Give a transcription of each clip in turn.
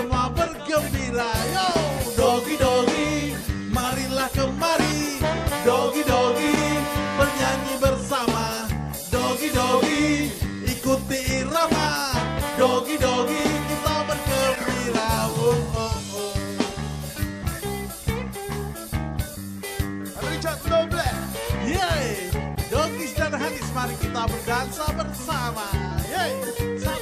Bergembira. Yo Dogi dogi marilah kemari. Dogi dogi bernyanyi bersama. Dogi dogi ikuti irama. Dogi dogi kita bergembira. Oh, oh, oh. Richard Noble. Yeay. Dogis dan Hanis mari kita berdansa bersama. Satu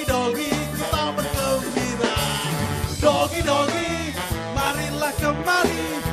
Dogi dogi Kita bergembira. Dogi dogi Marilah kemari